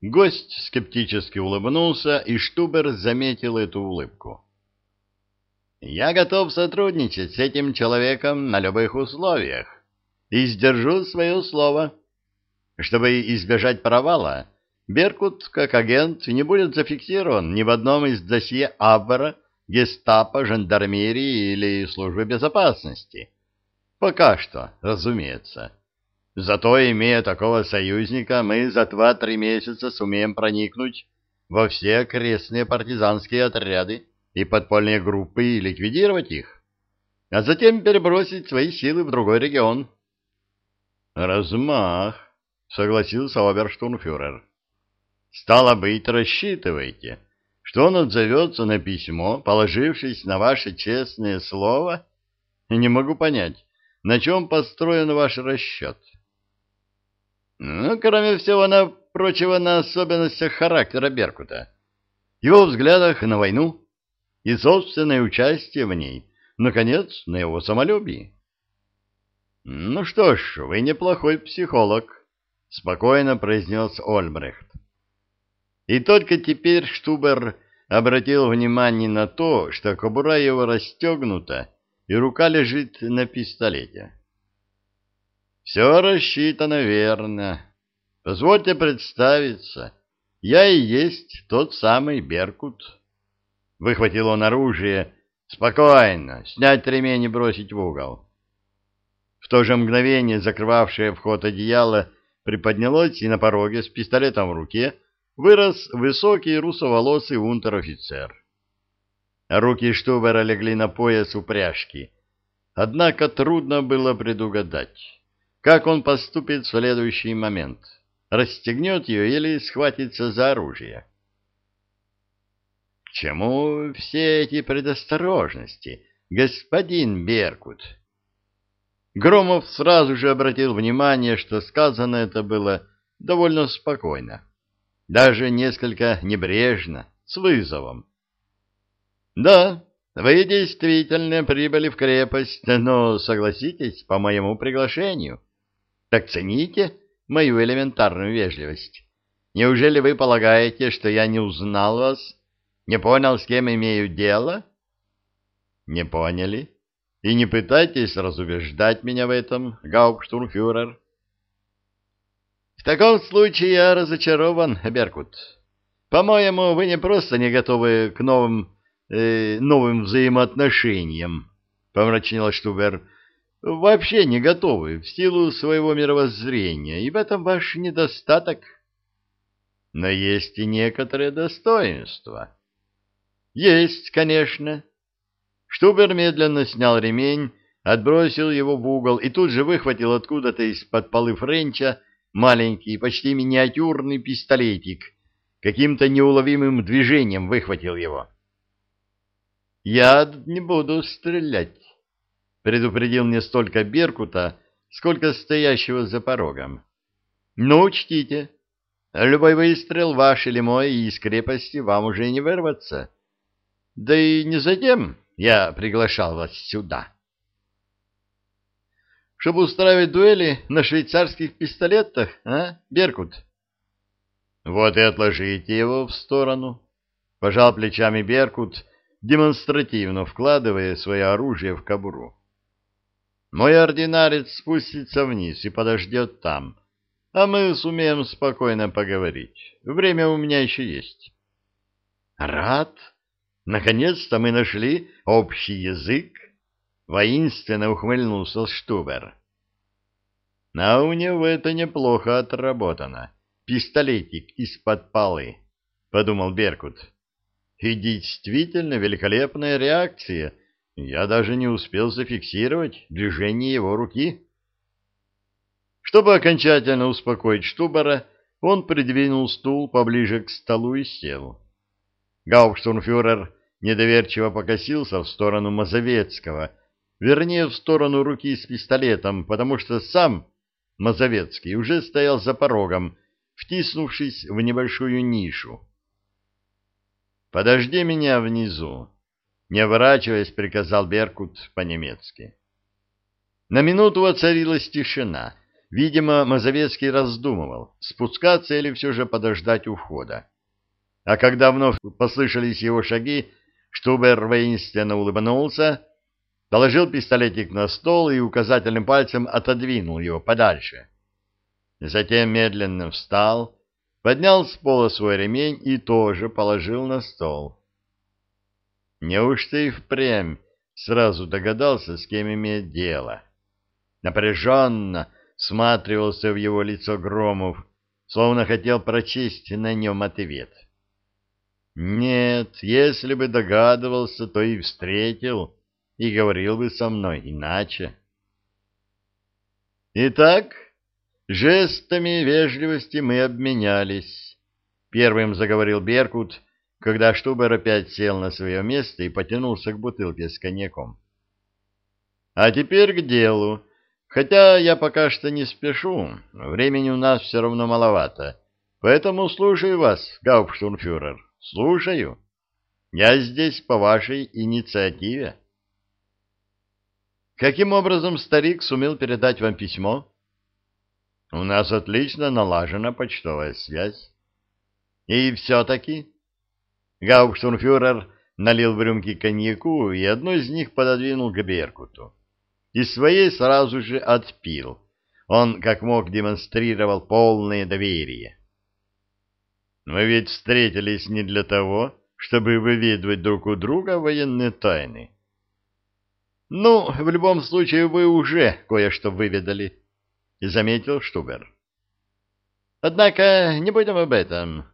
Гость скептически улыбнулся, и Штубер заметил эту улыбку. «Я готов сотрудничать с этим человеком на любых условиях и сдержу свое слово. Чтобы избежать провала, Беркут, как агент, не будет зафиксирован ни в одном из досье Абвера, гестапо, жандармерии или службы безопасности. Пока что, разумеется. Зато, имея такого союзника, мы за два-три месяца сумеем проникнуть во все окрестные партизанские отряды и подпольные группы и ликвидировать их, а затем перебросить свои силы в другой регион. «Размах», — согласился оберштурмфюрер. «Стало быть, рассчитывайте, что он отзовется на письмо, положившись на ваше честное слово? Не могу понять, на чем построен ваш расчет». Ну, кроме всего на прочего, на особенностях характера Беркута, его взглядах на войну и собственное участие в ней, наконец, на его самолюбии. «Ну что ж, вы неплохой психолог», — спокойно произнес Ольбрехт. И только теперь Штубер обратил внимание на то, что кобура его расстегнута, и рука лежит на пистолете. Все рассчитано верно. Позвольте представиться. Я и есть тот самый Беркут. Выхватил он оружие. Спокойно, снять ремень и бросить в угол. В то же мгновение закрывавшее вход одеяло приподнялось, и на пороге с пистолетом в руке вырос высокий русоволосый унтер-офицер. Руки Штубера легли на пояс упряжки. Однако трудно было предугадать. Как он поступит в следующий момент? Расстегнет ее или схватится за оружие? К чему все эти предосторожности, господин Беркут? Громов сразу же обратил внимание, что сказано это было довольно спокойно, даже несколько небрежно, с вызовом. Да, вы действительно прибыли в крепость, но согласитесь по моему приглашению. Так цените мою элементарную вежливость. Неужели вы полагаете, что я не узнал вас, не понял, с кем имею дело? Не поняли? И не пытайтесь разубеждать меня в этом, гауптштурмфюрер. В таком случае я разочарован, Беркут. По-моему, вы не просто не готовы к новым, э, новым взаимоотношениям, помрачнел Штубер, вообще не готовы в силу своего мировоззрения, и в этом ваш недостаток. Но есть и некоторые достоинства. Есть, конечно. Штубер медленно снял ремень, отбросил его в угол и тут же выхватил откуда-то из-под полы Френча маленький, почти миниатюрный пистолетик. Каким-то неуловимым движением выхватил его. «Я не буду стрелять», предупредил не столько Беркута, сколько стоящего за порогом. Но учтите, любой выстрел ваш или мой из крепости вам уже не вырваться. Да и не затем я приглашал вас сюда. Чтобы устраивать дуэли на швейцарских пистолетах, а, Беркут? Вот и отложите его в сторону. Пожал плечами Беркут, демонстративно вкладывая свое оружие в кобуру. Мой ординарец спустится вниз и подождет там, а мы сумеем спокойно поговорить. Время у меня еще есть. Рад? Наконец-то мы нашли общий язык? Воинственно ухмыльнулся Штубер. А у него это неплохо отработано. Пистолетик из-под полы, подумал Беркут. И действительно великолепная реакция — я даже не успел зафиксировать движение его руки. Чтобы окончательно успокоить Штубера, он придвинул стул поближе к столу и сел. Гауптштурмфюрер недоверчиво покосился в сторону Мазовецкого, вернее, в сторону руки с пистолетом, потому что сам Мазовецкий уже стоял за порогом, втиснувшись в небольшую нишу. «Подожди меня внизу», не оборачиваясь, приказал Беркут по-немецки. На минуту воцарилась тишина. видимо, Мазовецкий раздумывал, спускаться или все же подождать у входа. А когда вновь послышались его шаги, Штубер воинственно улыбнулся, положил пистолетик на стол и указательным пальцем отодвинул его подальше. Затем медленно встал, поднял с пола свой ремень и тоже положил на стол. Неужто и впрямь сразу догадался, с кем имеет дело? Напряженно всматривался в его лицо Громов, словно хотел прочесть на нем ответ. Нет, если бы догадывался, то и встретил, и говорил бы со мной иначе. Итак, жестами вежливости мы обменялись. Первым заговорил Беркут, когда Штубер опять сел на свое место и потянулся к бутылке с коньяком. А теперь к делу. Хотя я пока что не спешу, времени у нас все равно маловато. Поэтому слушаю вас, гауптштурмфюрер, слушаю. Я здесь по вашей инициативе. Каким образом старик сумел передать вам письмо? У нас отлично налажена почтовая связь. И все-таки... Гауптштурмфюрер налил в рюмки коньяку и одну из них пододвинул к Беркуту и своей сразу же отпил. Он, как мог, демонстрировал полное доверие. Мы ведь встретились не для того, чтобы выведывать друг у друга военные тайны. Ну, в любом случае, вы уже кое-что выведали, — заметил Штубер. Однако не будем об этом.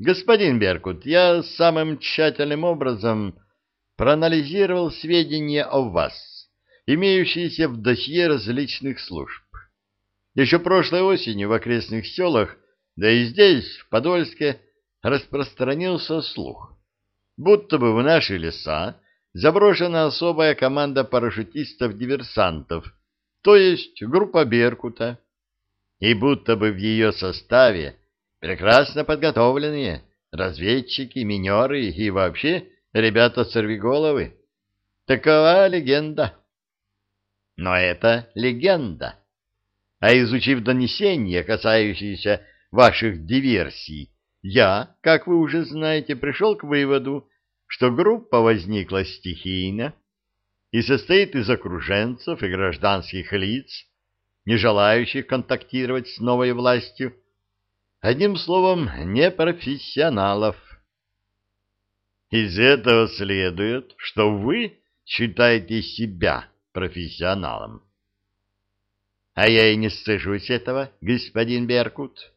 Господин Беркут, я самым тщательным образом проанализировал сведения о вас имеющиеся в досье различных служб. Еще прошлой осенью в окрестных селах, да и здесь, в Подольске, распространился слух, будто бы в наши леса заброшена особая команда парашютистов-диверсантов, то есть группа «Беркута», и будто бы в ее составе прекрасно подготовленные разведчики, минеры и вообще ребята-сорвиголовы. Такова легенда. Но это легенда. А изучив донесения, касающиеся ваших диверсий, я, как вы уже знаете, пришел к выводу, что группа возникла стихийно и состоит из окруженцев и гражданских лиц, не желающих контактировать с новой властью, одним словом, непрофессионалов. Из этого следует, что вы считаете себя профессионалом. А я и не стыжусь этого, господин Беркут.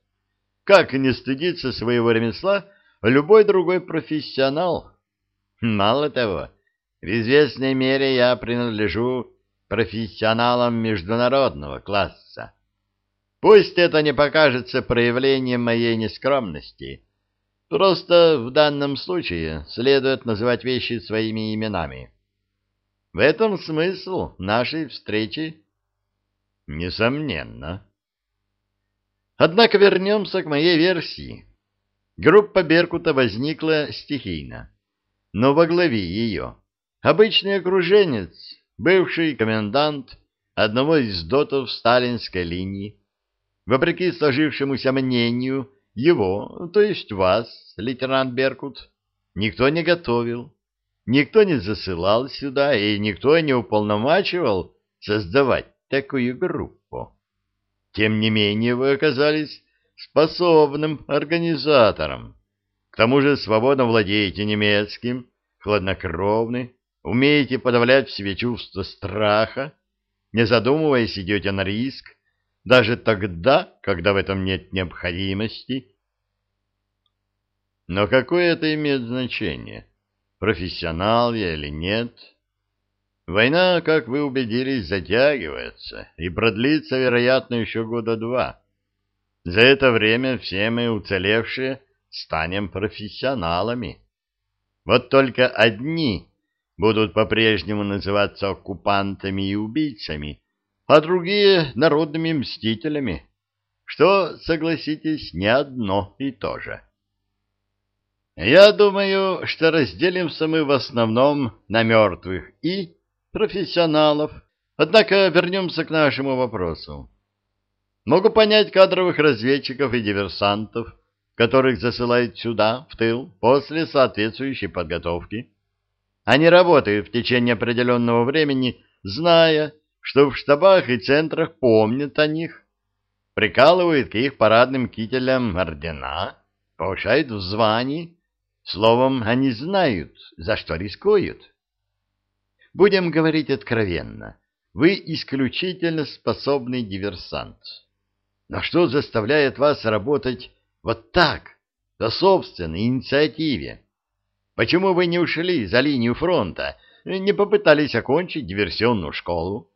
Как не стыдиться своего ремесла любой другой профессионал? Мало того, в известной мере я принадлежу профессионалам международного класса. Пусть это не покажется проявлением моей нескромности, просто в данном случае следует называть вещи своими именами. В этом смысл нашей встречи? Несомненно. Однако вернемся к моей версии. Группа Беркута возникла стихийно, но во главе ее обычный окруженец, бывший комендант одного из дотов сталинской линии. Вопреки сложившемуся мнению, его, то есть вас, лейтенант Беркут, никто не готовил Никто не засылал сюда, и никто не уполномачивал создавать такую группу. Тем не менее вы оказались способным организатором. К тому же свободно владеете немецким, хладнокровны, умеете подавлять в себе чувство страха, не задумываясь идете на риск, даже тогда, когда в этом нет необходимости. Но какое это имеет значение? профессионал я или нет. Война, как вы убедились, затягивается и продлится, вероятно, еще года два. За это время все мы, уцелевшие, станем профессионалами. Вот только одни будут по-прежнему называться оккупантами и убийцами, а другие — народными мстителями, что, согласитесь, не одно и то же. Я думаю, что разделимся мы в основном на мертвых и профессионалов. Однако вернемся к нашему вопросу. Могу понять кадровых разведчиков и диверсантов, которых засылают сюда, в тыл, после соответствующей подготовки. Они работают в течение определенного времени, зная, что в штабах и центрах помнят о них, прикалывают к их парадным кителям ордена, повышают в звании. Словом, они знают, за что рискуют. Будем говорить откровенно. Вы исключительно способный диверсант. Но что заставляет вас работать вот так, по собственной инициативе? Почему вы не ушли за линию фронта, не попытались окончить диверсионную школу?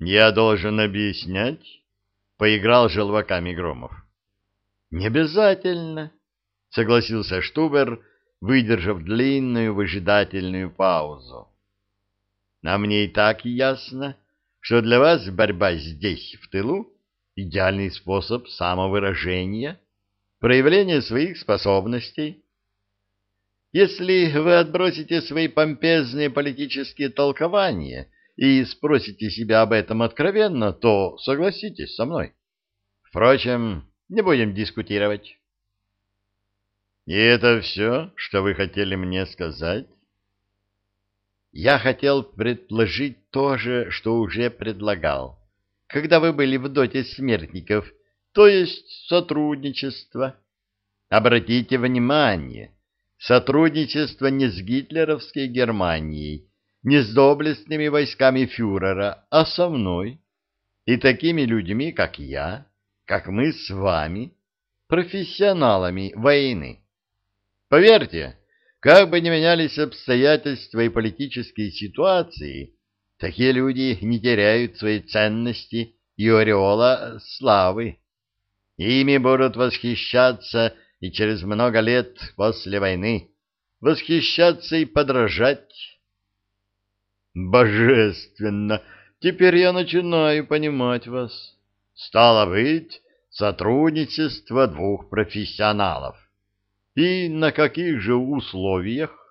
Я должен объяснять, поиграл желваками Громов. Не обязательно, согласился Штубер, выдержав длинную выжидательную паузу. А мне и так ясно, что для вас борьба здесь, в тылу, идеальный способ самовыражения, проявления своих способностей. Если вы отбросите свои помпезные политические толкования и спросите себя об этом откровенно, то согласитесь со мной. Впрочем, не будем дискутировать. — И это все, что вы хотели мне сказать? Я хотел предложить то же, что уже предлагал, когда вы были в доте смертников, то есть сотрудничество. Обратите внимание, сотрудничество не с гитлеровской Германией, не с доблестными войсками фюрера, а со мной и такими людьми, как я, как мы с вами, профессионалами войны. Поверьте, как бы ни менялись обстоятельства и политические ситуации, такие люди не теряют своей ценности и ореола славы. Ими будут восхищаться и через много лет после войны, восхищаться и подражать. Божественно! Теперь я начинаю понимать вас. Стало быть, сотрудничество двух профессионалов. И на каких же условиях?